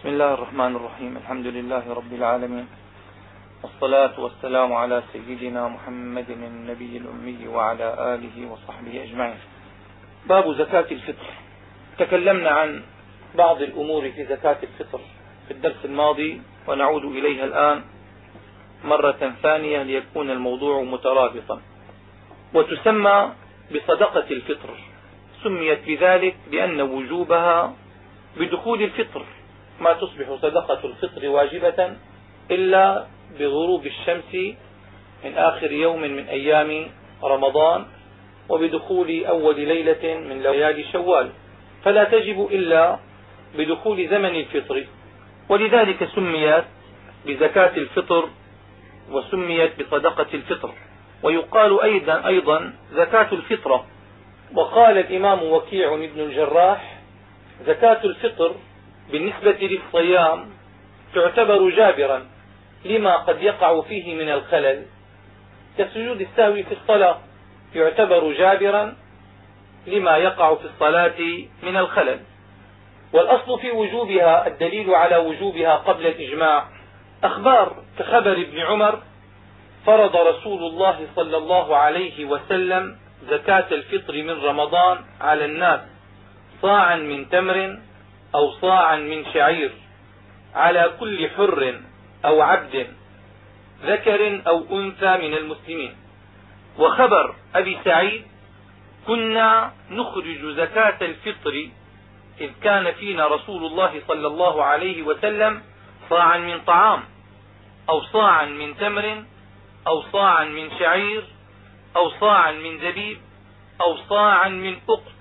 بسم الله الرحمن الرحيم. الحمد لله رب العالمين. والصلاة والسلام على سيدنا محمد النبي الأمي وعلى آله وصحبه أجمعين. باب زكاة الفطر. تكلمنا عن بعض الأمور في زكاة الفطر في الدرس الماضي ونعود إليها الآن مرة ثانية ليكون الموضوع مترابطا. وتسمى بصدقة الفطر. سميت بذلك لأن وجوبها بدخول الفطر. ما تصبح صدقة الفطر واجبة إلا بغروب الشمس من آخر يوم من أيام رمضان وبدخول أول ليلة من ليالي شوال. فلا تجب إلا بدخول زمن الفطر. ولذلك سميت بزكاة الفطر وسميت بصدقة الفطر. ويقال أيضا, أيضا زكاة الفطرة. وقال الإمام وكيع بن الجراح زكاة الفطر بالنسبة للصيام تعتبر جابرا لما قد يقع فيه من الخلل. كسجود السهو في الصلاة يعتبر جابرا لما يقع في الصلاة من الخلل. والأصل في وجوبها الدليل على وجوبها قبل الإجماع أخبار كخبر ابن عمر فرض رسول الله صلى الله عليه وسلم زكاة الفطر من رمضان على الناس صاعا من تمر أو صاعا من شعير على كل حر أو عبد ذكر أو أنثى من المسلمين. وخبر أبي سعيد كنا نخرج زكاة الفطر إذ كان فينا رسول الله صلى الله عليه وسلم صاعا من طعام أو صاعا من تمر أو صاعا من شعير أو صاعا من زبيب أو صاعا من أقط.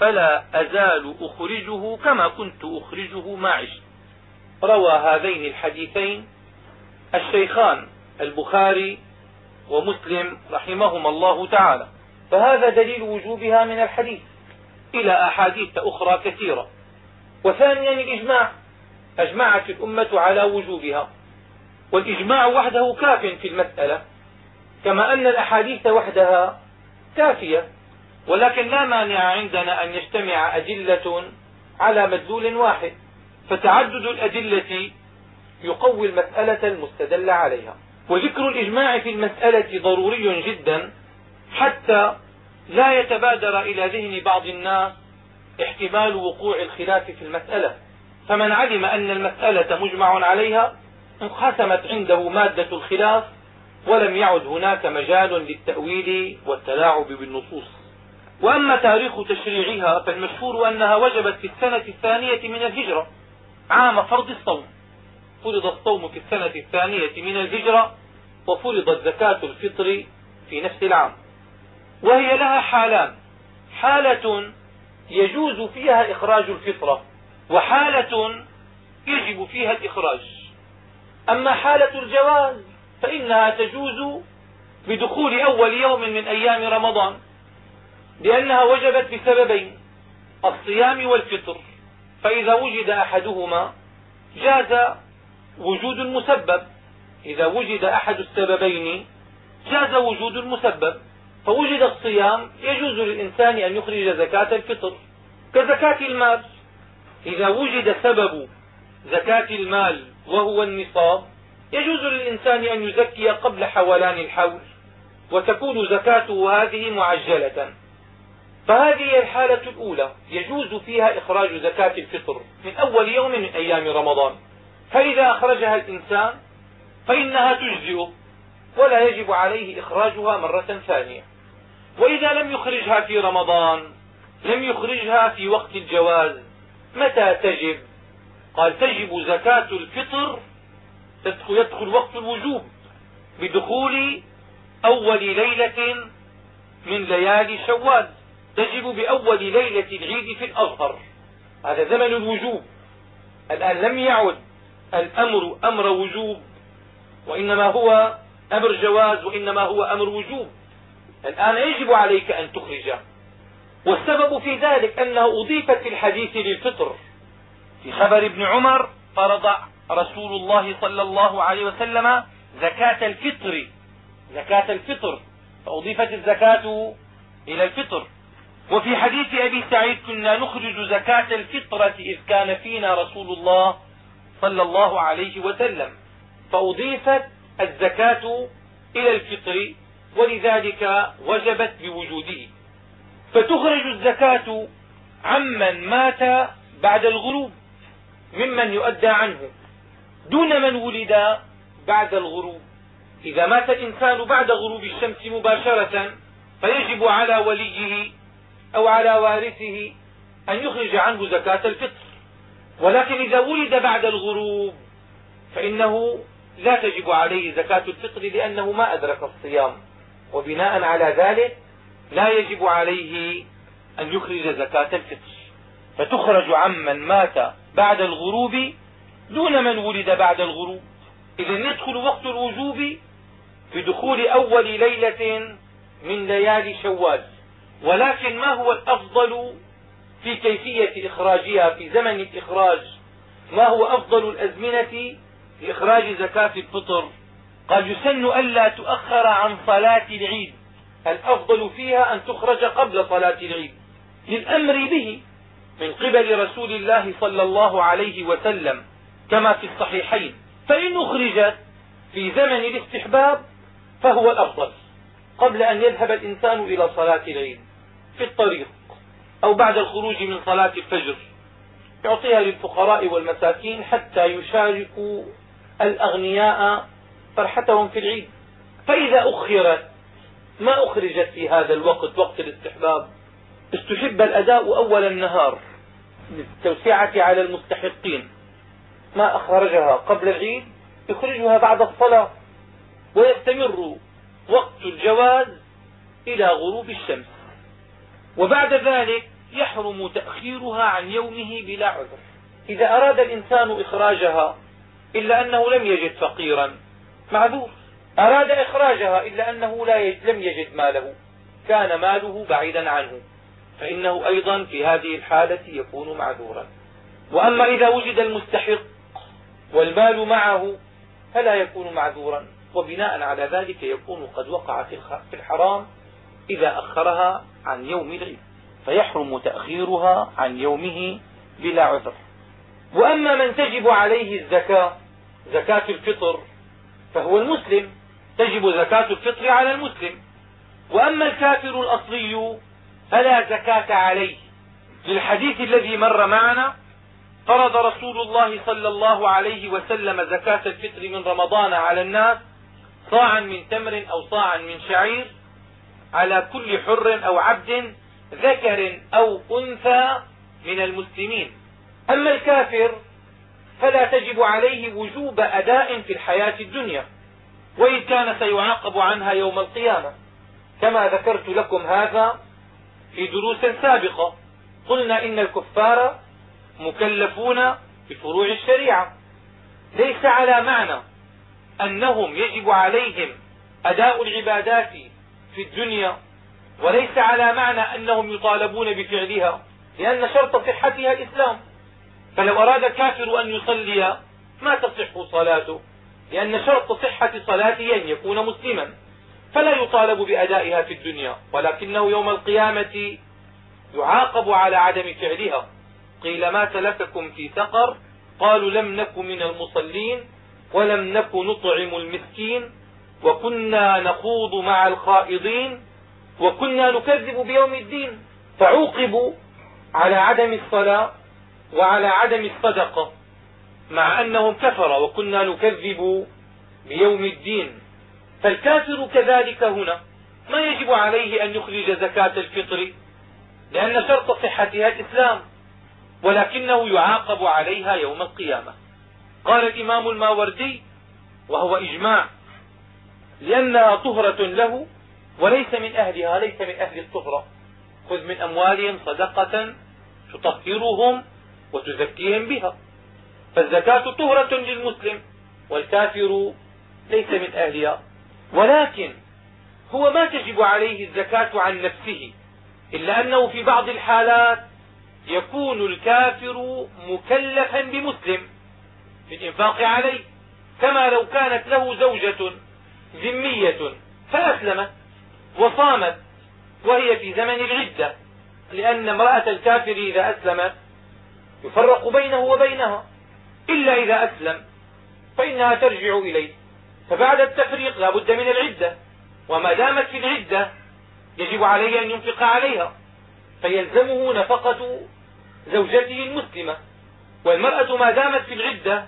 فلا أزال أخرجه كما كنت أخرجه ما عشت. روى هذين الحديثين الشيخان البخاري ومسلم رحمهما الله تعالى. فهذا دليل وجوبها من الحديث إلى أحاديث أخرى كثيرة. وثانيا الإجماع. أجمعت الأمة على وجوبها. والإجماع وحده كاف في المسألة. كما أن الأحاديث وحدها كافية. ولكن لا مانع عندنا أن يجتمع أدلة على مدلول واحد فتعدد الأدلة يقوي المسألة المستدل عليها. وذكر الإجماع في المسألة ضروري جدا حتى لا يتبادر إلى ذهن بعض الناس احتمال وقوع الخلاف في المسألة. فمن علم أن المسألة مجمع عليها انقسمت عنده مادة الخلاف ولم يعد هناك مجال للتأويل والتلاعب بالنصوص. وأما تاريخ تشريعها فالمشهور أنها وجبت في السنة الثانية من الهجرة عام فرض الصوم. فرض الصوم في السنة الثانية من الهجرة وفرضت زكاة الفطر في نفس العام. وهي لها حالان. حالة يجوز فيها إخراج الفطرة وحالة يجب فيها الإخراج. أما حالة الجواز فإنها تجوز بدخول أول يوم من أيام رمضان. لأنها وجبت بسببين الصيام والفطر. فإذا وجد أحدهما جاز وجود المسبب إذا وجد أحد السببين جاز وجود المسبب فوجد الصيام يجوز للإنسان أن يخرج زكاة الفطر. كزكاة المال. إذا وجد سبب زكاة المال وهو النصاب يجوز للإنسان أن يزكي قبل حولان الحول وتكون زكاته هذه معجلة. فهذه هي الحالة الأولى. يجوز فيها إخراج زكاة الفطر من أول يوم من أيام رمضان. فإذا أخرجها الإنسان فإنها تجزئه ولا يجب عليه إخراجها مرة ثانية. وإذا لم يخرجها في رمضان لم يخرجها في وقت الجواز متى تجب؟ قال تجب زكاة الفطر يدخل وقت الوجوب بدخول أول ليلة من ليالي شوال. تجب بأول ليلة العيد في الأظهر. هذا زمن الوجوب. الآن لم يعد الأمر أمر وجوب وإنما هو أمر جواز وإنما هو أمر وجوب. الآن يجب عليك أن تخرج. والسبب في ذلك أنه أضيفت في الحديث للفطر. في خبر ابن عمر فرض رسول الله صلى الله عليه وسلم زكاة الفطر. زكاة الفطر. فأضيفت الزكاة إلى الفطر. وفي حديث أبي سعيد كنا نخرج زكاة الفطرة إذ كان فينا رسول الله صلى الله عليه وسلم فأضيفت الزكاة إلى الفطر ولذلك وجبت بوجوده. فتخرج الزكاة عمن مات بعد الغروب ممن يؤدى عنه. دون من ولد بعد الغروب. إذا مات الإنسان بعد غروب الشمس مباشرة فيجب على وليه أو على وارثه أن يخرج عنه زكاة الفطر. ولكن إذا ولد بعد الغروب فإنه لا تجب عليه زكاة الفطر لأنه ما أدرك الصيام. وبناء على ذلك لا يجب عليه أن يخرج زكاة الفطر. فتخرج عمن مات بعد الغروب دون من ولد بعد الغروب. إذا يدخل وقت الوجوب بدخول أول ليلة من ليالي شوال. ولكن ما هو الأفضل في كيفية إخراجها في زمن الإخراج؟ ما هو أفضل الأزمنة لإخراج زكاة الفطر؟ قال يسن ألا تؤخر عن صلاة العيد. الأفضل فيها أن تخرج قبل صلاة العيد. للأمر به من قبل رسول الله صلى الله عليه وسلم كما في الصحيحين. فإن أخرجت في زمن الاستحباب فهو الأفضل قبل أن يذهب الإنسان إلى صلاة العيد. في الطريق أو بعد الخروج من صلاة الفجر. يعطيها للفقراء والمساكين حتى يشاركوا الأغنياء فرحتهم في العيد. فإذا أخرت ما أخرجت في هذا الوقت وقت الاستحباب؟ استحب الأداء أول النهار للتوسعة على المستحقين. ما أخرجها قبل العيد يخرجها بعد الصلاة. ويستمر وقت الجواز إلى غروب الشمس. وبعد ذلك يحرم تأخيرها عن يومه بلا عذر. إذا أراد الإنسان إخراجها إلا أنه لم يجد فقيرا معذور. أراد إخراجها إلا أنه لا يجد لم يجد ماله كان ماله بعيدا عنه. فإنه أيضا في هذه الحالة يكون معذورا. وأما إذا وجد المستحق والمال معه فلا يكون معذورا. وبناء على ذلك يكون قد وقع في الحرام إذا أخرها عن يوم العيد فيحرم تأخيرها عن يومه بلا عذر. وأما من تجب عليه الزكاة زكاة الفطر فهو المسلم تجب زكاة الفطر على المسلم. وأما الكافر الأصلي فلا زكاة عليه. للحديث الذي مر معنا فرض رسول الله صلى الله عليه وسلم زكاة الفطر من رمضان على الناس صاعا من تمر أو صاعا من شعير على كل حر أو عبد ذكر أو أنثى من المسلمين. أما الكافر فلا تجب عليه وجوب أداء في الحياة الدنيا وإن كان سيعاقب عنها يوم القيامة. كما ذكرت لكم هذا في دروس سابقة. قلنا إن الكفار مكلفون بفروع الشريعة. ليس على معنى أنهم يجب عليهم أداء العبادات في الدنيا وليس على معنى أنهم يطالبون بفعلها لأن شرط صحتها الإسلام فلو أراد الكافر أن يصلي ما تصح صلاته؟ لأن شرط صحة صلاته أن يكون مسلما. فلا يطالب بأدائها في الدنيا ولكنه يوم القيامة يعاقب على عدم فعلها. قيل ما سلككم في سقر؟ قالوا لم نك من المصلين ولم نك نطعم المسكين. وكنا نخوض مع الخائضين وكنا نكذب بيوم الدين فعوقبوا على عدم الصلاة وعلى عدم الصدقة مع أنهم كفر وكنا نكذب بيوم الدين. فالكافر كذلك هنا ما يجب عليه أن يخرج زكاة الفطر لأن شرط صحتها الإسلام ولكنه يعاقب عليها يوم القيامة. قال الإمام الماوردي وهو إجماع لأنها طهرة له وليس من أهلها ليس من أهل الطهرة. خذ من أموالهم صدقة تطهرهم وتزكيهم بها. فالزكاة طهرة للمسلم والكافر ليس من أهلها. ولكن هو ما تجب عليه الزكاة عن نفسه إلا أنه في بعض الحالات يكون الكافر مكلفا بمسلم في الإنفاق عليه. كما لو كانت له زوجة ذمية فأسلمت وصامت وهي في زمن العدة لأن امرأة الكافر إذا أسلمت يفرق بينه وبينها إلا إذا أسلم فإنها ترجع إليه. فبعد التفريق لا بد من العدة وما دامت في العدة يجب عليه أن ينفق عليها فيلزمه نفقة زوجته المسلمة. والمرأة ما دامت في العدة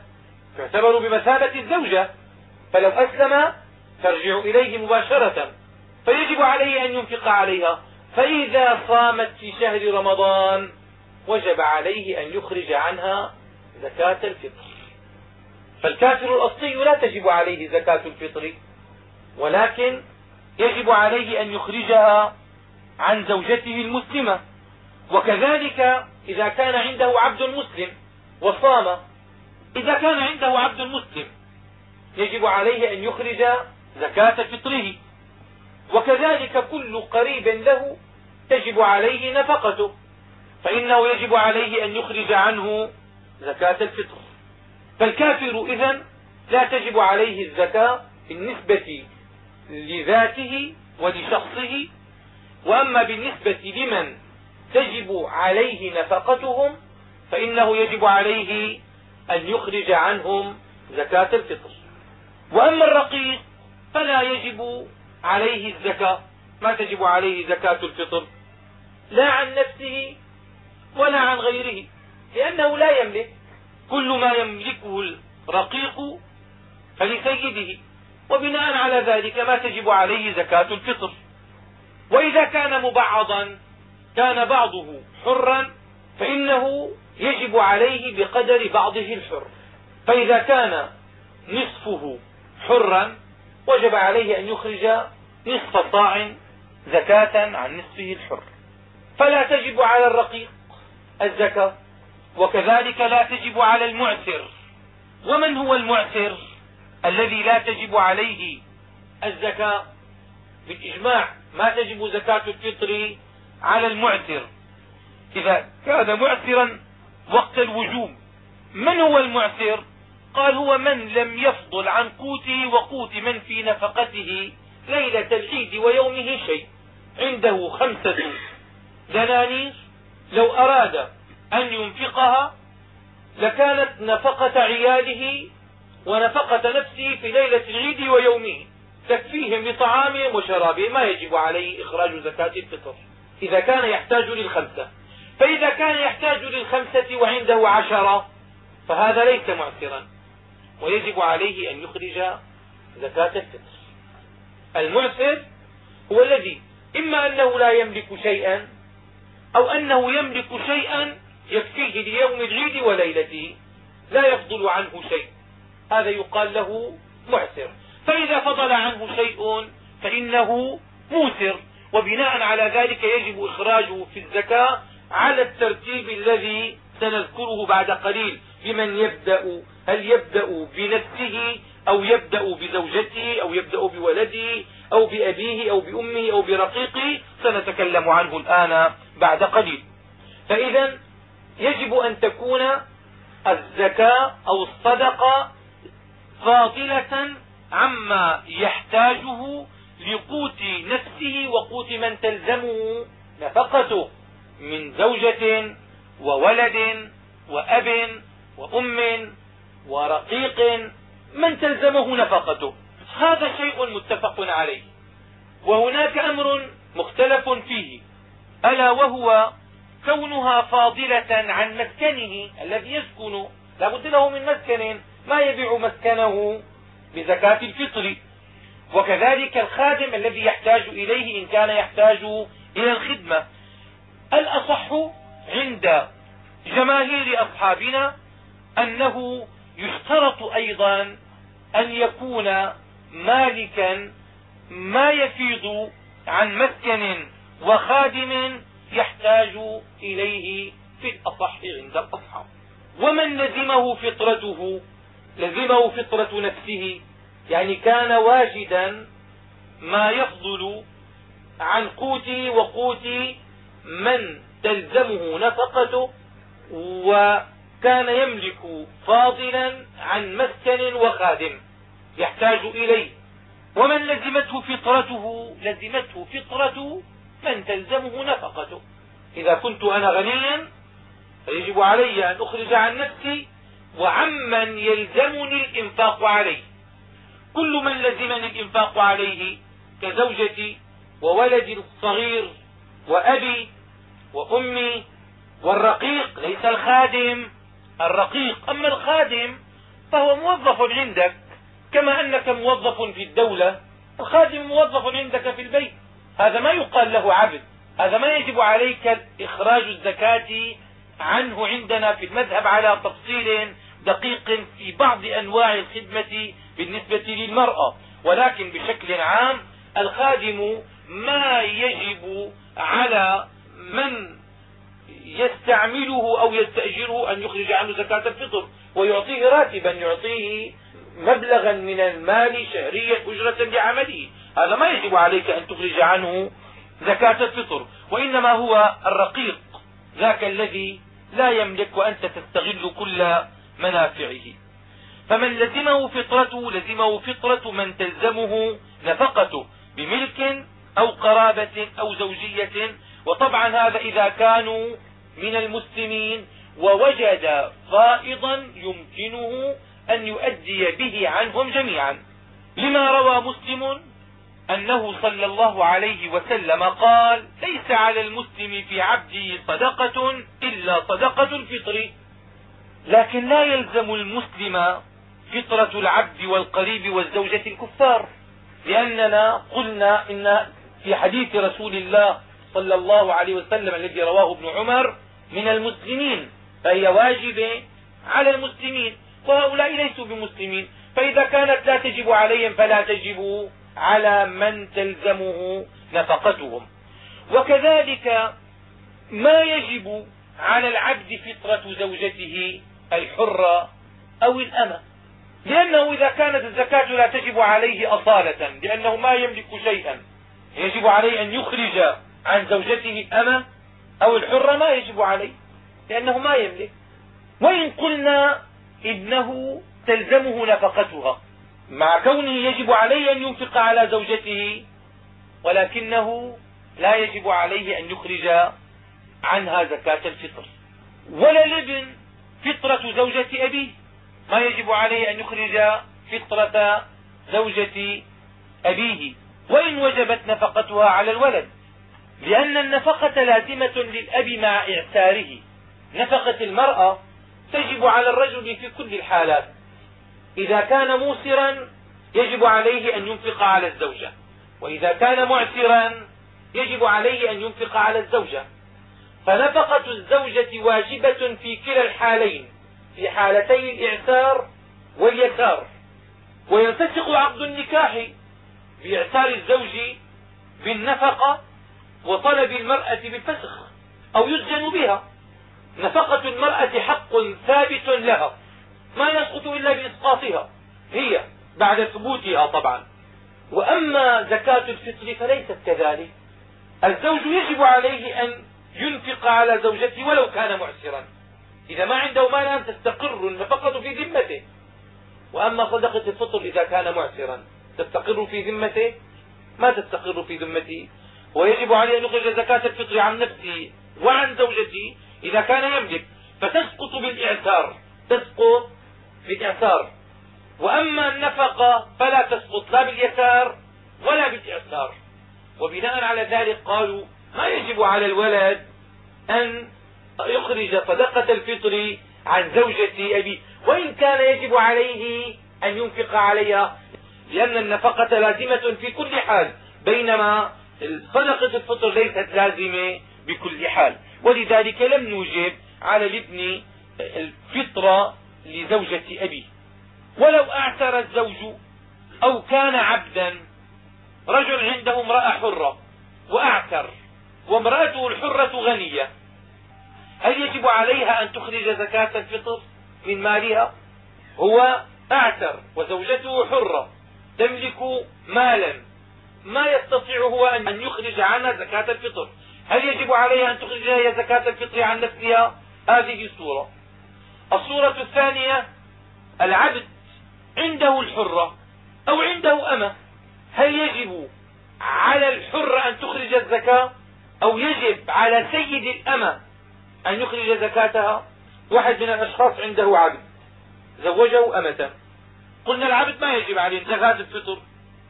تعتبر بمثابة الزوجة فلو أسلم ترجع إليه مباشرة فيجب عليه أن ينفق عليها. فإذا صامت في شهر رمضان وجب عليه أن يخرج عنها زكاة الفطر. فالكافر الأصلي لا تجب عليه زكاة الفطر ولكن يجب عليه أن يخرجها عن زوجته المسلمة. وكذلك إذا كان عنده عبد مسلم وصام إذا كان عنده عبد مسلم يجب عليه أن يخرج زكاة فطره. وكذلك كل قريب له تجب عليه نفقته. فإنه يجب عليه أن يخرج عنه زكاة الفطر. فالكافر إذا لا تجب عليه الزكاة بالنسبة لذاته ولشخصه. وأما بالنسبة لمن تجب عليه نفقتهم فإنه يجب عليه أن يخرج عنهم زكاة الفطر. وأما الرقيق فلا يجب عليه الزكاة. ما تجب عليه زكاة الفطر. لا عن نفسه ولا عن غيره. لأنه لا يملك. كل ما يملكه الرقيق فلسيده. وبناء على ذلك ما تجب عليه زكاة الفطر. وإذا كان مبعضا كان بعضه حرا فإنه يجب عليه بقدر بعضه الحر. فإذا كان نصفه حرا وجب عليه أن يخرج نصف صاع زكاة عن نصفه الحر. فلا تجب على الرقيق الزكاة وكذلك لا تجب على المعسر. ومن هو المعسر الذي لا تجب عليه الزكاة؟ بالإجماع ما تجب زكاة الفطر على المعسر. إذا كان معسرا وقت الوجوب من هو المعسر؟ قال هو من لم يفضل عن قوته وقوت من في نفقته ليلة العيد ويومه شيء. عنده خمسة دنانير. لو أراد أن ينفقها لكانت نفقة عياله ونفقة نفسه في ليلة العيد ويومه. تكفيهم لطعامهم وشرابهم. ما يجب عليه إخراج زكاة الفطر. إذا كان يحتاج للخمسة. فإذا كان يحتاج للخمسة وعنده عشرة فهذا ليس معسرا. ويجب عليه أن يخرج زكاة الفطر. المعسر هو الذي إما أنه لا يملك شيئا أو أنه يملك شيئا يكفيه ليوم العيد وليلته لا يفضل عنه شيء. هذا يقال له معسر فإذا فضل عنه شيء فإنه موسر وبناء على ذلك يجب إخراجه في الزكاة على الترتيب الذي سنذكره بعد قليل. بمن يبدأ هل يبدأ بنفسه أو يبدأ بزوجته أو يبدأ بولده أو بأبيه أو بأمه أو برقيقه؟ سنتكلم عنه الآن بعد قليل. فإذا يجب أن تكون الزكاة أو الصدقة فاضلة عما يحتاجه لقوت نفسه وقوت من تلزمه نفقته من زوجة وولد وأب وأم ورقيق من تلزمه نفقته. هذا شيء متفق عليه. وهناك أمر مختلف فيه. ألا وهو كونها فاضلة عن مسكنه الذي يسكن. لا بد له من مسكن. ما يبيع مسكنه بزكاة الفطر. وكذلك الخادم الذي يحتاج إليه إن كان يحتاج إلى الخدمة. الأصح عند جماهير أصحابنا أنه يشترط أيضا أن يكون مالكا ما يفيض عن مسكن وخادم يحتاج إليه في الأصح عند الأصحاب ومن لزمه فطرته؟ لزمه فطرة نفسه. يعني كان واجدا ما يفضل عن قوته وقوت من تلزمه نفقته وكان يملك فاضلا عن مسكن وخادم يحتاج إليه. ومن لزمته فطرته؟ لزمته فطرة من تلزمه نفقته. إذا كنت أنا غنيا فيجب علي أن أخرج عن نفسي وعمن يلزمني الإنفاق عليه. كل من لزمني الإنفاق عليه كزوجتي وولدي الصغير وأبي وأمي والرقيق ليس الخادم. الرقيق. أما الخادم فهو موظف عندك كما أنك موظف في الدولة. الخادم موظف عندك في البيت. هذا ما يقال له عبد. هذا ما يجب عليك إخراج الزكاة عنه عندنا في المذهب على تفصيل دقيق في بعض أنواع الخدمة بالنسبة للمرأة. ولكن بشكل عام الخادم ما يجب على من يستعمله أو يستأجره أن يخرج عنه زكاة الفطر ويعطيه راتبا يعطيه مبلغا من المال شهريا أجرة لعمله. هذا ما يجب عليك أن تخرج عنه زكاة الفطر وإنما هو الرقيق ذاك الذي لا يملك وأنت تستغل كل منافعه. فمن لزمه فطرته لزمه فطرة من تلزمه نفقته بملك أو قرابة أو زوجية وطبعا هذا إذا كانوا من المسلمين ووجد فائضا يمكنه أن يؤدي به عنهم جميعا. لما روى مسلم أنه صلى الله عليه وسلم قال ليس على المسلم في عبده صدقة إلا صدقة الفطر. لكن لا يلزم المسلم فطرة العبد والقريب والزوجة الكفار لأننا قلنا إن في حديث رسول الله صلى الله عليه وسلم الذي رواه ابن عمر من المسلمين. فهي واجبة على المسلمين وهؤلاء ليسوا بمسلمين. فإذا كانت لا تجب عليهم فلا تجب على من تلزمه نفقتهم. وكذلك ما يجب على العبد فطرة زوجته الحرة أو الأمة. لأنه إذا كانت الزكاة لا تجب عليه أصالة لأنه ما يملك شيئا. يجب عليه أن يخرج عن زوجته الأمة أو الحرة ما يجب عليه لأنه ما يملك. وإن قلنا إنه تلزمه نفقتها مع كونه يجب عليه أن ينفق على زوجته ولكنه لا يجب عليه أن يخرج عنها زكاة الفطر. ولا الابن فطرة زوجة أبيه ما يجب عليه أن يخرج فطرة زوجة أبيه. وإن وجبت نفقتها على الولد لأن النفقة لازمة للأب مع إعساره نفقة المرأة تجب على الرجل في كل الحالات. إذا كان موسرا يجب عليه أن ينفق على الزوجة. وإذا كان معسرا يجب عليه أن ينفق على الزوجة. فنفقة الزوجة واجبة في كلا الحالين في حالتي الإعسار واليسار. وينفسخ عقد النكاح بإعسار الزوج بالنفقة وطلب المرأة بالفسخ أو يسجن بها. نفقة المرأة حق ثابت لها ما يسقط إلا بإسقاطها هي بعد ثبوتها طبعا. وأما زكاة الفطر فليست كذلك. الزوج يجب عليه أن ينفق على زوجته ولو كان معسرا. إذا ما عنده مال تستقر النفقة في ذمته. وأما صدقة الفطر إذا كان معسرا تستقر في ذمته؟ ما تستقر في ذمته. ويجب عليه أن يخرج زكاة الفطر عن نفسه وعن زوجته إذا كان يملك. فتسقط بالإعسار تسقط بالإعسار وأما النفقة فلا تسقط لا باليسار ولا بالإعسار وبناء على ذلك قالوا ما يجب على الولد أن يخرج صدقة الفطر عن زوجة أبيه وإن كان يجب عليه أن ينفق عليها لأن النفقة لازمة في كل حال بينما صدقة الفطر ليست لازمة بكل حال. ولذلك لم نوجب على الابن الفطرة لزوجة أبيه. ولو أعتر الزوج أو كان عبدا رجل عنده امرأة حرة وأعتر وامرأته الحرة غنية هل يجب عليها أن تخرج زكاة الفطر من مالها؟ هو أعتر وزوجته حرة تملك مالا. ما يستطيع هو أن يخرج عنها زكاة الفطر. هل يجب عليها أن تخرج هي زكاة الفطر عن نفسها؟ هذه صورة الصورة الثانية العبد عنده الحرة أو عنده أمة. هل يجب على الحرة أن تخرج الزكاة؟ أو يجب على سيد الأمة أن يخرج زكاتها؟ واحد من الأشخاص عنده عبد زوجه أمة. قلنا العبد ما يجب عليه زكاة الفطر.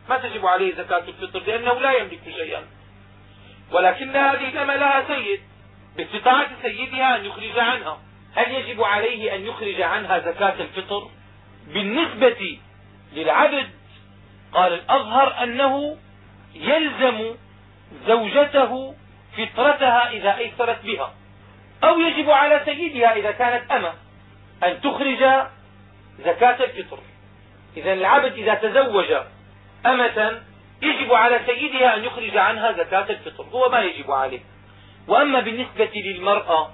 ما تجب عليه زكاة الفطر لأنه لا يملك شيئا. ولكن هذه الأمة لها سيد باستطاعة سيدها أن يخرج عنها. هل يجب عليه أن يخرج عنها زكاة الفطر؟ بالنسبة للعبد قال الأظهر أنه يلزم زوجته فطرتها إذا أيسرت بها. أو يجب على سيدها إذا كانت أمة أن تخرج زكاة الفطر. إذا العبد إذا تزوج أمة يجب على سيدها أن يخرج عنها زكاة الفطر هو ما يجب عليه. وأما بالنسبة للمرأة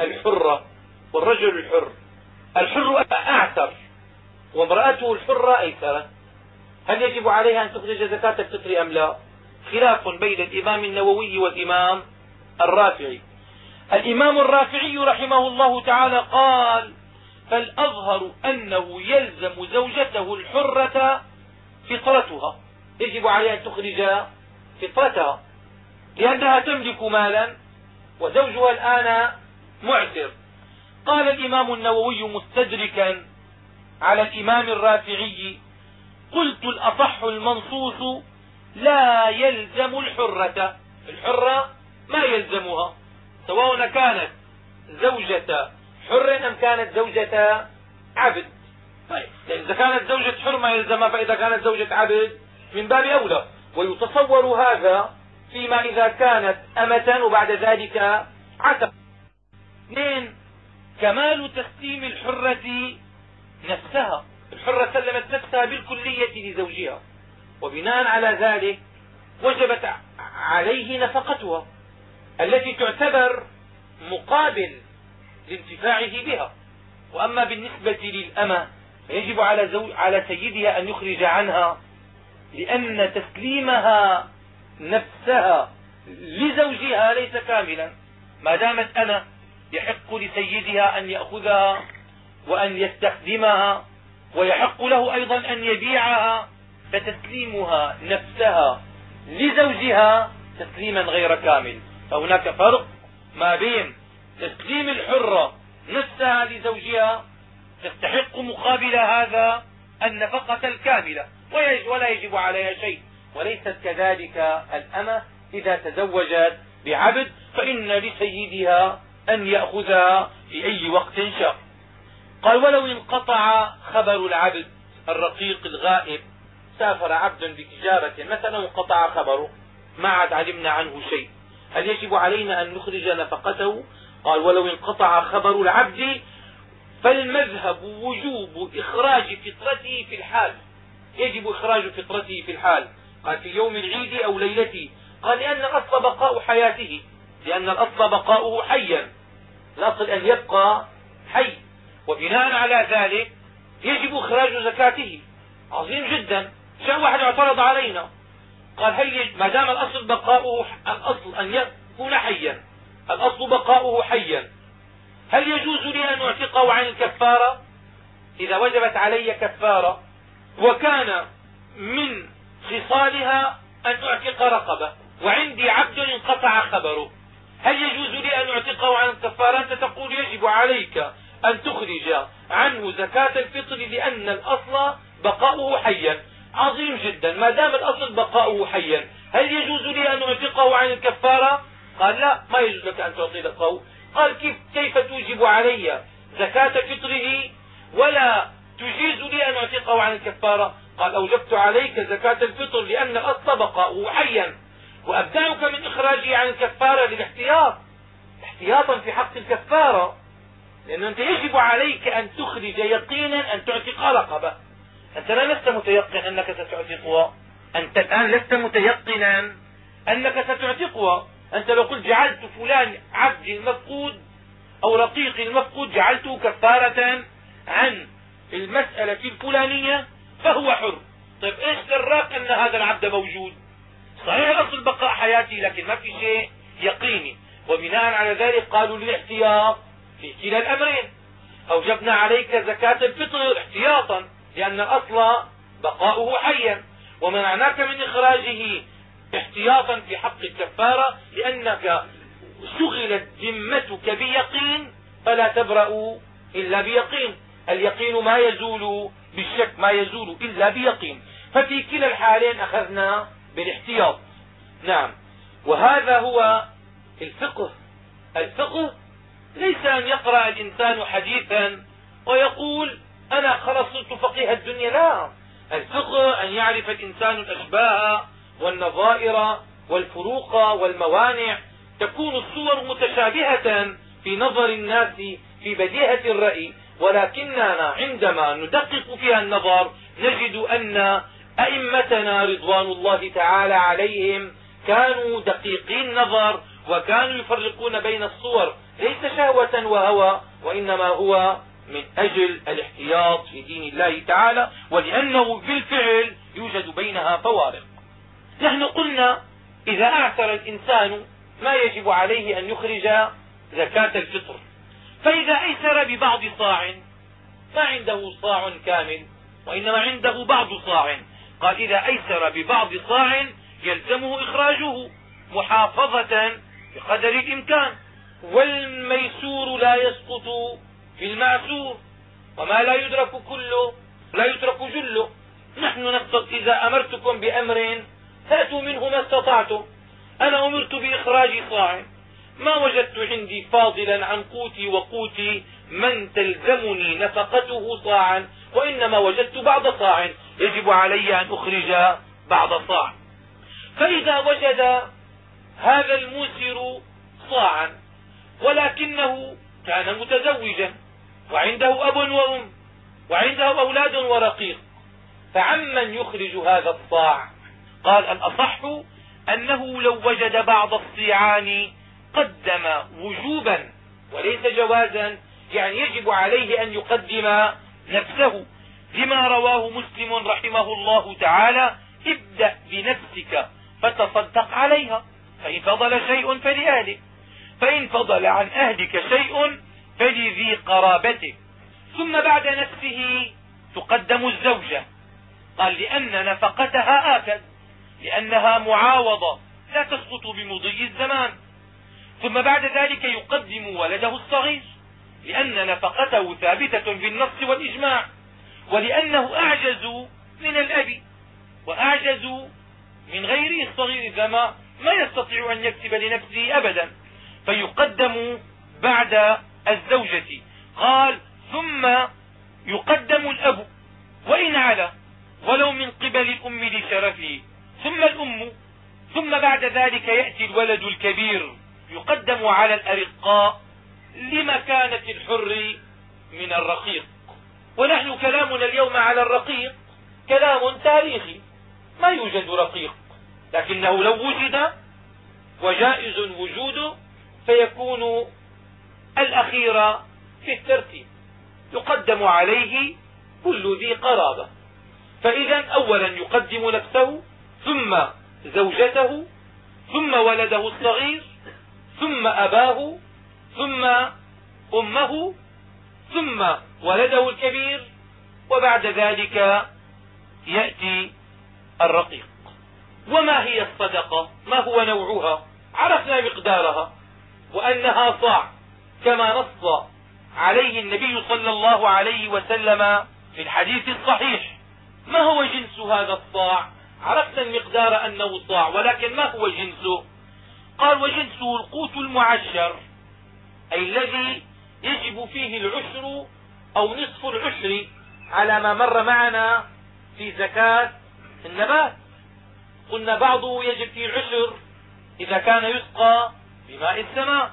الحرة والرجل الحر الحر أعثر وامرأته الحرة أيسرة هل يجب عليها أن تخرج زكاة الفطر أم لا؟ خلاف بين الإمام النووي والإمام الرافعي. الإمام الرافعي رحمه الله تعالى قال فالأظهر أنه يلزم زوجته الحرة فطرتها. يجب عليها أن تخرج فطرتها. لأنها تملك مالا وزوجها الآن معسر قال الإمام النووي مستدركا على الإمام الرافعي قلت الأصح المنصوص لا يلزم الحرة. الحرة ما يلزمها سواء كانت زوجة حر أم كانت زوجة عبد. طيب. إذا كانت زوجة حر ما يلزمها فإذا كانت زوجة عبد من باب أولى. ويتصور هذا فيما إذا كانت أمة وبعد ذلك عتق اثنين كمال تسليم الحرة نفسها. الحرة سلمت نفسها بالكلية لزوجها. وبناء على ذلك وجبت عليه نفقتها التي تعتبر مقابل لانتفاعه بها. وأما بالنسبة للأمة فيجب على, زوج على سيدها أن يخرج عنها لأن تسليمها نفسها لزوجها ليس كاملا. ما دامت أنا يحق لسيدها أن يأخذها وأن يستخدمها ويحق له أيضا أن يبيعها فتسليمها نفسها لزوجها تسليما غير كامل. فهناك فرق ما بين تسليم الحرة نفسها لزوجها تستحق مقابل هذا النفقة الكاملة ولا يجب عليها شيء. وليست كذلك الأمة إذا تزوجت بعبد فإن لسيدها أن يأخذها في أي وقت شاء. قال ولو انقطع خبر العبد الرقيق الغائب سافر عبد بتجارة مثلا وانقطع خبره ما عاد علمنا عنه شيء. هل يجب علينا أن نخرج نفقته؟ قال ولو انقطع خبر العبد فالمذهب وجوب إخراج فطرته في الحال. يجب إخراج فطرته في الحال. قال في يوم العيد أو ليلته. قال لأن الأصل بقاء حياته. لأن الأصل بقاؤه حيا. الأصل أن يبقى حي. وبناء على ذلك يجب إخراج زكاته. عظيم جدا. شاء واحد اعترض علينا. قال هي ما دام الأصل بقاؤه الأصل أن يكون حيا. الأصل بقاؤه حيا. هل يجوز لي أن أعتقه عن الكفارة؟ إذا وجبت علي كفارة وكان من خصالها أن أعتق رقبة وعندي عبد انقطع خبره. هل يجوز لي أن أعتقه عن الكفارة؟ أنت تقول يجب عليك أن تخرج عنه زكاة الفطر لأن الأصل بقاؤه حيا. عظيم جدا. ما دام الأصل بقاؤه حيا هل يجوز لي أن أعتقه عن الكفارة؟ قال لا ما يجوز لك أن تعتقه قال كيف, كيف توجب علي زكاة فطره ولا تجيز لي أن أعتقه عن الكفارة؟ قال أوجبت عليك زكاة الفطر لأن بقاؤه حيا وأبدأك من إخراجه عن الكفارة للاحتياط. احتياطا في حق الكفارة لأن أنت يجب عليك أن تخرج يقينا أن تعتق رقبة. أنت لا لست متيقن أنك ستعتقها. أنت الآن لست متيقنا أنك ستعتقها. أنت لو قلت جعلت فلان عبدي المفقود أو رقيقي المفقود جعلته كفارة عن المسألة الفلانية فهو حر. طيب إيش دراك أن هذا العبد موجود؟ صحيح الاصل بقاء حياتي لكن ما في شيء يقيني. وبناء على ذلك قالوا للاحتياط في كلا الأمرين أوجبنا عليك زكاة الفطر احتياطا لأن الاصل بقاؤه حيا. ومنعناك من إخراجه احتياطا في حق الكفارة لأنك شغلت ذمتك بيقين فلا تبرأ إلا بيقين. اليقين ما يزول بالشك ما يزول إلا بيقين. ففي كلا الحالين أخذنا بالاحتياط. نعم. وهذا هو الفقه. الفقه ليس أن يقرأ الإنسان حديثا ويقول أنا خلاص صرت فقيه الدنيا. لا. الفقه أن يعرف الإنسان الأشباه والنظائر والفروق والموانع تكون الصور متشابهة في نظر الناس في بديهة الرأي ولكننا عندما ندقق فيها النظر نجد أن أئمتنا رضوان الله تعالى عليهم كانوا دقيقي النظر وكانوا يفرقون بين الصور ليس شهوة وهوى وإنما هو من أجل الاحتياط في دين الله تعالى ولأنه بالفعل يوجد بينها فوارق. نحن قلنا إذا أعثر الإنسان ما يجب عليه أن يخرج زكاة الفطر. فإذا أيسر ببعض صاع ما عنده صاع كامل وإنما عنده بعض صاع. قال إذا أيسر ببعض صاع يلزمه إخراجه محافظة بقدر الإمكان. والميسور لا يسقط في المعسور وما لا يدرك كله لا يترك جله. نحن نقصد إذا أمرتكم بأمر فأتوا منه ما استطعتم. أنا أمرت بإخراج صاع ما وجدت عندي فاضلا عن قوتي وقوت من تلزمني نفقته صاعا وإنما وجدت بعض صاع. يجب علي أن أخرج بعض صاع. فإذا وجد هذا الموسر صاعا ولكنه كان متزوجا وعنده أب وأم وعنده أولاد ورقيق فعمن يخرج هذا الصاع؟ قال الأصح أنه لو وجد بعض الصيعان قدم وجوبا وليس جوازا يعني يجب عليه أن يقدم نفسه. لما رواه مسلم رحمه الله تعالى ابدأ بنفسك فتصدق عليها فإن فضل شيء فلأهلك. فإن فضل عن أهلك شيء فلذي قرابتك ثم بعد نفسه تقدم الزوجة. قال لأن نفقتها آكد لأنها معاوضة لا تسقط بمضي الزمان. ثم بعد ذلك يقدم ولده الصغير لأن نفقته ثابتة بالنص والإجماع ولأنه أعجز من الأب وأعجز من غيره الصغير إذا ما ما يستطيع أن يكتب لنفسه أبدا. فيقدم بعد الزوجة. قال ثم يقدم الأب وإن على ولو من قبل الأم لشرفه. ثم الأم ثم بعد ذلك يأتي الولد الكبير يقدم على الأرقاء لمكانة الحر من الرقيق. ونحن كلامنا اليوم على الرقيق كلام تاريخي ما يوجد رقيق. لكنه لو وجد وجائز وجوده فيكون الأخير في الترتيب. يقدم عليه كل ذي قرابة. فإذا أولا يقدم نفسه ثم زوجته ثم ولده الصغير ثم أباه ثم أمه ثم ولده الكبير وبعد ذلك يأتي الرقيق. وما هي الصدقة؟ ما هو نوعها؟ عرفنا مقدارها. وأنها صاع كما نص عليه النبي صلى الله عليه وسلم في الحديث الصحيح. ما هو جنس هذا الصاع؟ عرفنا المقدار أنه صاع ولكن ما هو جنسه قال وجنسه القوت المعشر أي الذي يجب فيه العشر أو نصف العشر على ما مر معنا في زكاة النبات. قلنا بعضه يجب فيه العشر إذا كان يسقى بماء السماء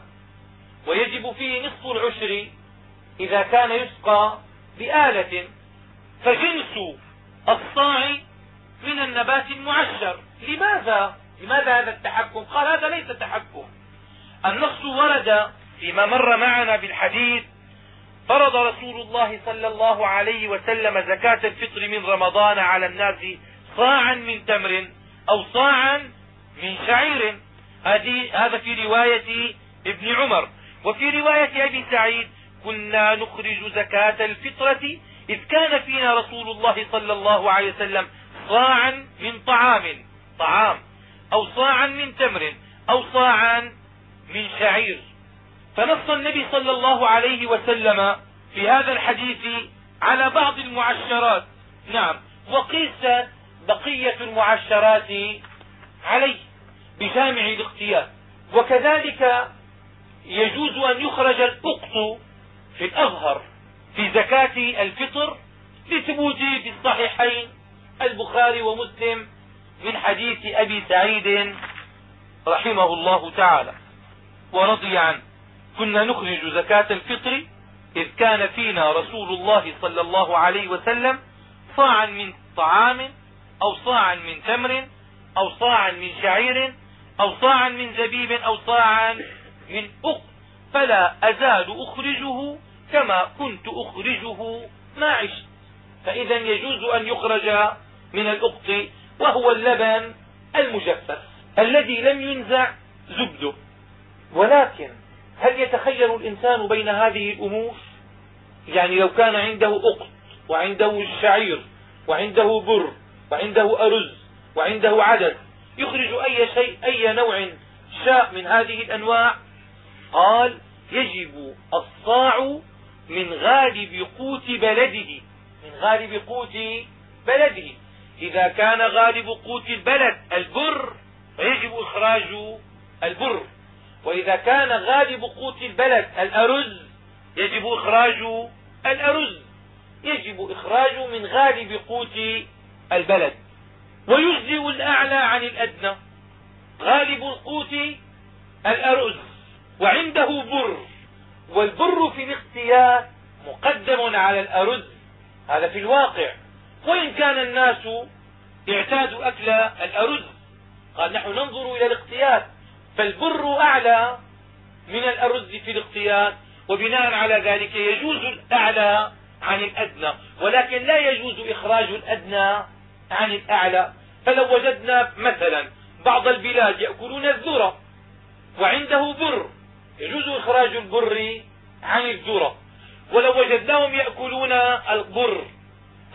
ويجب فيه نصف العشر إذا كان يسقى بآلة. فجنس الصاع من النبات المعشر لماذا؟ لماذا هذا التحكم؟ قال هذا ليس تحكم. النص ورد فيما مر معنا بالحديث فرض رسول الله صلى الله عليه وسلم زكاة الفطر من رمضان على الناس صاعا من تمر أو صاعا من شعير. هذا في رواية ابن عمر. وفي رواية أبي سعيد كنا نخرج زكاة الفطرة إذ كان فينا رسول الله صلى الله عليه وسلم صاعا من طعام طعام أو صاعا من تمر أو صاعا من شعير. فنص النبي صلى الله عليه وسلم في هذا الحديث على بعض المعشرات. نعم وقيس بقية المعشرات عليه بجامع الاختيار وكذلك يجوز أن يخرج الأقط في الأظهر في زكاة الفطر لثبوت في الصحيحين البخاري ومسلم من حديث أبي سعيد رحمه الله تعالى ورضي عنه. كنا نخرج زكاة الفطر إذ كان فينا رسول الله صلى الله عليه وسلم صاعا من طعام أو صاعا من تمر أو صاعا من شعير أو صاعا من زبيب أو صاعا من أق فلا أزال أخرجه كما كنت أخرجه ما عشت. فإذا يجوز أن يخرج من الأقط وهو اللبن المجفف الذي لم ينزع زبده. ولكن هل يتخير الإنسان بين هذه الأمور؟ يعني لو كان عنده أقط وعنده الشعير وعنده بر وعنده أرز وعنده عدد يخرج أي شيء أي نوع شاء من هذه الأنواع؟ قال يجب الصاع من غالب قوت بلده من غالب قوت بلده. إذا كان غالب قوت البلد البر فيجب إخراج البر. وإذا كان غالب قوت البلد الأرز يجب إخراج الأرز. يجب إخراج من غالب قوت البلد. ويجزئ الأعلى عن الأدنى. غالب القوت الأرز. وعنده بر. والبر في الاختيار مقدم على الأرز. هذا في الواقع. وإن كان الناس اعتادوا أكل الأرز؟ قال نحن ننظر إلى الاقتياد فالبر أعلى من الأرز في الاقتياد وبناء على ذلك يجوز الأعلى عن الأدنى ولكن لا يجوز إخراج الأدنى عن الأعلى. فلو وجدنا مثلا بعض البلاد يأكلون الذرة وعنده بر يجوز إخراج البر عن الذرة. ولو وجدناهم يأكلون البر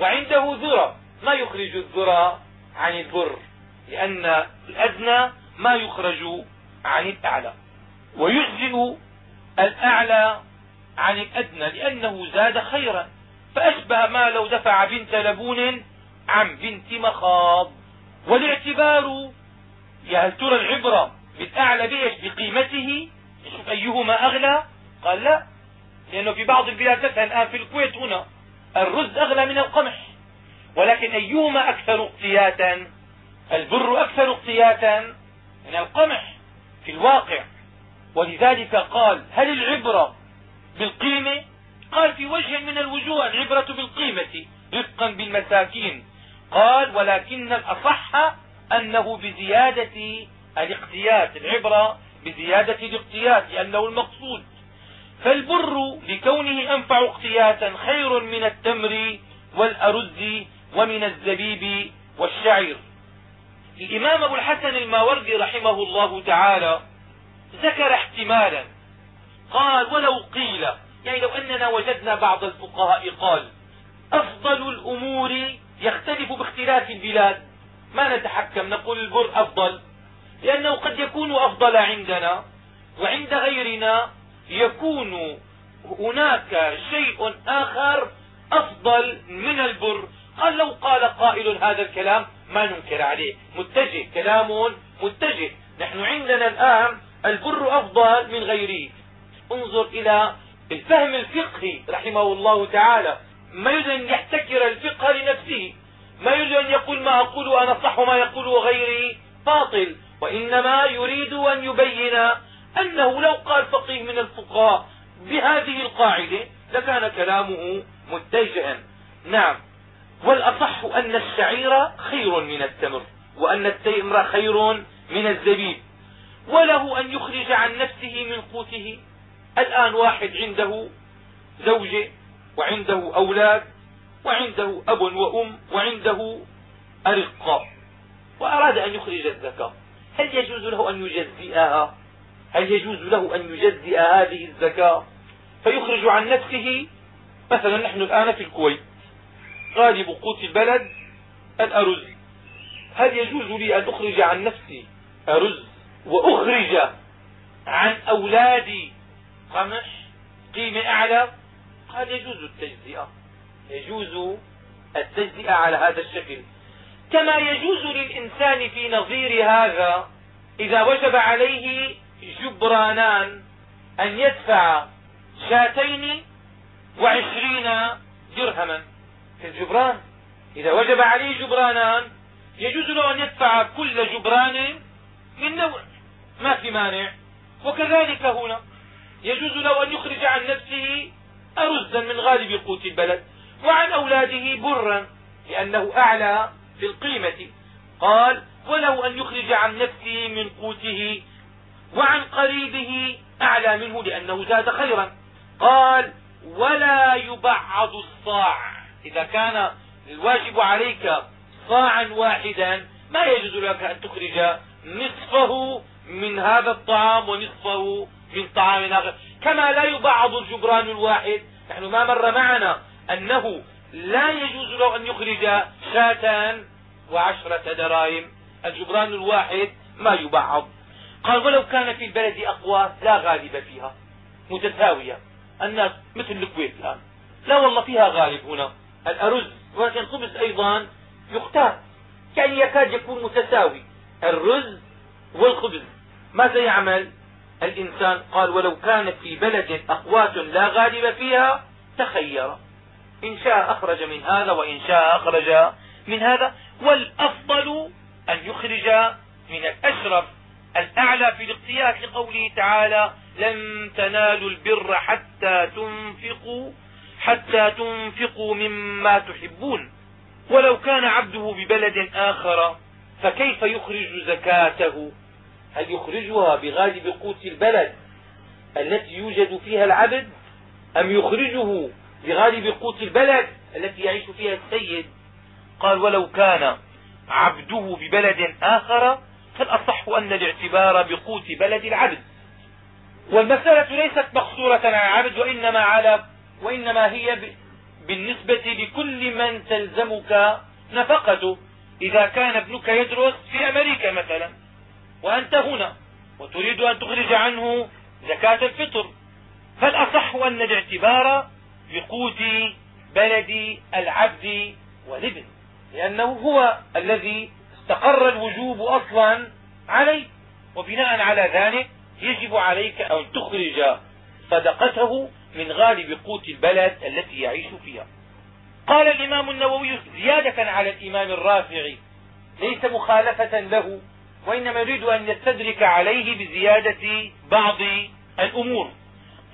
وعنده ذرة. ما يخرج الذرة عن البر لأن الأدنى ما يخرج عن الأعلى. ويجزئ الأعلى عن الأدنى لأنه زاد خيرا. فأشبه ما لو دفع بنت لبون عن بنت مخاض. والاعتبار يا هل ترى العبرة بالأعلى بإيش؟ بقيمته؟ أيهما أغلى قال لا لأنه في بعض البلاد مثلا الآن في الكويت هنا. الرز أغلى من القمح ولكن أيهما أكثر اقتياتا البر أكثر اقتياتا من القمح في الواقع. ولذلك قال هل العبرة بالقيمة؟ قال في وجه من الوجوه العبرة بالقيمة رفقا بالمساكين. قال ولكن الأصح أنه بزيادة الاقتيات العبرة بزيادة الاقتيات لأنه المقصود فالبر لكونه أنفع اقتياتا خير من التمر والأرز ومن الزبيب والشعير. الإمام أبو الحسن الماوردي رحمه الله تعالى ذكر احتمالا قال ولو قيل يعني لو أننا وجدنا بعض الفقهاء قال أفضل الأمور يختلف باختلاف البلاد. ما نتحكم نقول البر أفضل لأنه قد يكون أفضل عندنا وعند غيرنا يكون هناك شيء آخر أفضل من البر. قال لو قال قائل هذا الكلام ما ننكر عليه. متجه كلام متجه. نحن عندنا الآن البر أفضل من غيره انظر إلى الفهم الفقهي رحمه الله تعالى. ما يريد أن يحتكر الفقه لنفسه. ما يريد أن يقول ما أقول أنا صح وما يقوله غيري. باطل. وإنما يريد أن يبين أنه لو قال فقيه من الفقهاء بهذه القاعدة لكان كلامه متجها. نعم. والأصح أن الشعير خير من التمر وأن التمر خير من الزبيب. وله أن يخرج عن نفسه من قوته. الآن واحد عنده زوجة وعنده أولاد وعنده أب وأم وعنده أرقاء وأراد أن يخرج الزكاة هل يجوز له أن يجزئها؟ هل يجوز له أن يجزئ هذه الزكاة؟ فيخرج عن نفسه. مثلا نحن الآن في الكويت. غالب قوت البلد الأرز. هل يجوز لي أن أخرج عن نفسي أرز وأخرج عن أولادي قمح قيمة أعلى. قال يجوز التجزئة. يجوز التجزئة على هذا الشكل. كما يجوز للإنسان في نظير هذا إذا وجب عليه جبرانان أن يدفع شاتين وعشرين درهما. في الجبران إذا وجب عليه جبرانان يجوز له أن يدفع كل جبران من نوع ما في مانع. وكذلك هنا يجوز له أن يخرج عن نفسه أرزا من غالب قوت البلد وعن أولاده برا لأنه أعلى في القيمة قال وله أن يخرج عن نفسه من قوته وعن قريبه أعلى منه لأنه زاد خيرا. قال ولا يبعض الصاع. إذا كان الواجب عليك صاعا واحدا ما يجوز لك أن تخرج نصفه من هذا الطعام ونصفه من طعام آخر. كما لا يبعض الجبران الواحد. نحن ما مر معنا أنه لا يجوز له أن يخرج شاة وعشرة دراهم. الجبران الواحد ما يبعض. قال ولو كان في البلد أقوات لا غالب فيها. متساوية. الناس مثل الكويت الآن. لا والله فيها غالب هنا. الأرز ولكن الخبز أيضا يختار. يعني يكاد يكون متساوي. الرز والخبز. ماذا يعمل؟ الإنسان قال ولو كانت في بلد أقوات لا غالب فيها تخير. إن شاء أخرج من هذا وإن شاء أخرج من هذا. والأفضل أن يخرج من الأشرف الأعلى في الاقتياس لقوله تعالى لن تنالوا البر حتى تنفقوا حتى تنفقوا مما تحبون. ولو كان عبده ببلد آخر فكيف يخرج زكاته؟ هل يخرجها بغالب قوت البلد التي يوجد فيها العبد أم يخرجه بغالب قوت البلد التي يعيش فيها السيد؟ قال ولو كان عبده ببلد آخر فالأصح أن الاعتبار بقوت بلد العبد؟ والمسألة ليست مقصورة على العبد وإنما على وإنما هي بالنسبة لكل من تلزمك نفقته. إذا كان ابنك يدرس في أمريكا مثلا وأنت هنا وتريد أن تخرج عنه زكاة الفطر فالأصح أن الاعتبار بقوت بلد العبد والابن؟ لأنه هو الذي استقر الوجوب أصلا عليه وبناء على ذلك يجب عليك أن تخرج صدقته من غالب قوت البلد التي يعيش فيها. قال الإمام النووي زيادة على الإمام الرافعي ليس مخالفة له وإنما يريد أن يستدرك عليه بزيادة بعض الأمور.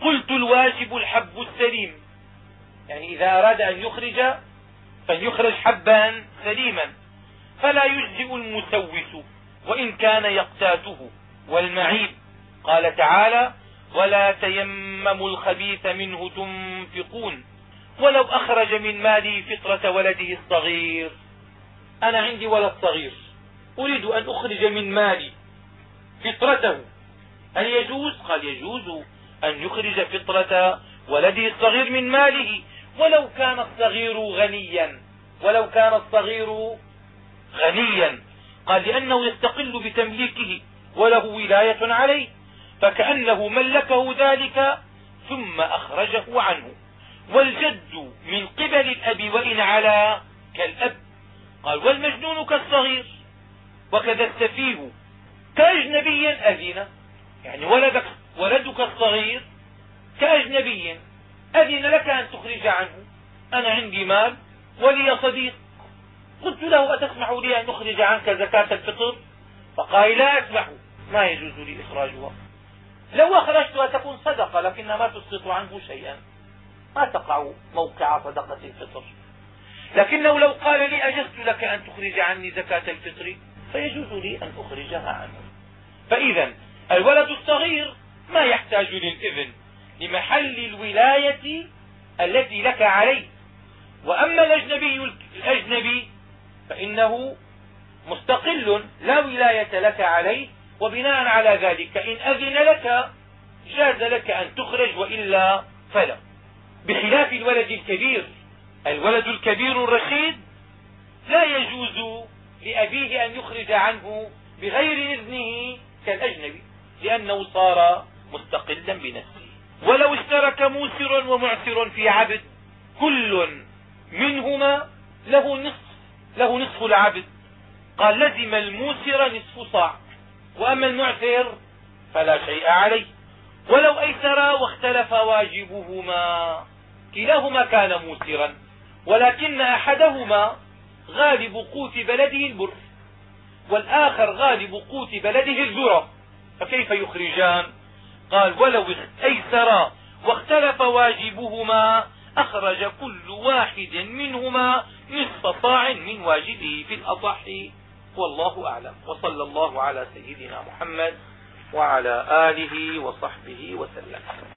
قلت الواجب الحب السليم. يعني إذا أراد أن يخرج فليخرج حبا سليما. فلا يجزئ المسوس وإن كان يقتاته والمعيب قال تعالى ولا تيمموا الخبيث منه تنفقون. ولو أخرج من ماله فطرة ولده الصغير. أنا عندي ولد صغير أريد أن أخرج من مالي فطرته. هل يجوز؟ قال يجوز أن يخرج فطرة ولده الصغير من ماله. ولو كان الصغير غنيا ولو كان الصغير غنيا. قال لأنه يستقل بتمليكه وله ولاية عليه فكأنه ملكه ذلك ثم أخرجه عنه. والجد من قبل الأب وإن على كالأب. قال والمجنون كالصغير. وكذا السفيه كأجنبي أذن. يعني ولدك ولدك الصغير كأجنبي أذن لك أن تخرج عنه. أنا عندي مال ولي صديق. قلت له أتسمح لي أن أخرج عنك زكاة الفطر؟ فقال لا أسمح ما يجوز لي إخراجها. لو أخرجتها تكون صدقة لكنها ما تسقط عنه شيئا. ما تقع موقع صدقة الفطر. لكنه لو قال لي أجزت لك أن تخرج عني زكاة الفطر فيجوز لي أن أخرجها عنه. فإذا الولد الصغير ما يحتاج للإذن لمحل الولاية التي لك عليه. وأما الأجنبي الأجنبي فإنه مستقل لا ولاية لك عليه وبناء على ذلك إن أذن لك جاز لك أن تخرج وإلا فلا. بخلاف الولد الكبير الولد الكبير الرشيد لا يجوز لأبيه أن يخرج عنه بغير إذنه كالأجنبي لأنه صار مستقلا بنفسه. ولو اشترك موسر ومعسر في عبد كل منهما له نصف له نصف العبد. قال لزم الموسر نصف صاع. وأما المعسر فلا شيء عليه. ولو أيسرا واختلف واجبهما. كلاهما كان موسرا. ولكن أحدهما غالب قوت بلده البر. والآخر غالب قوت بلده الذرة. فكيف يخرجان؟ قال ولو ايسرا واختلف واجبهما أخرج كل واحد منهما نصف صاع من واجبه في الأصح والله أعلم. وصلى الله على سيدنا محمد وعلى آله وصحبه وسلم.